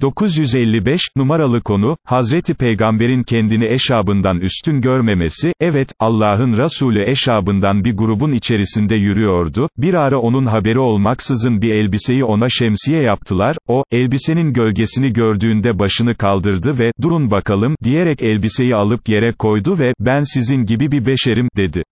955, numaralı konu, Hazreti Peygamber'in kendini eşabından üstün görmemesi, evet, Allah'ın Resulü eşabından bir grubun içerisinde yürüyordu, bir ara onun haberi olmaksızın bir elbiseyi ona şemsiye yaptılar, o, elbisenin gölgesini gördüğünde başını kaldırdı ve, durun bakalım, diyerek elbiseyi alıp yere koydu ve, ben sizin gibi bir beşerim, dedi.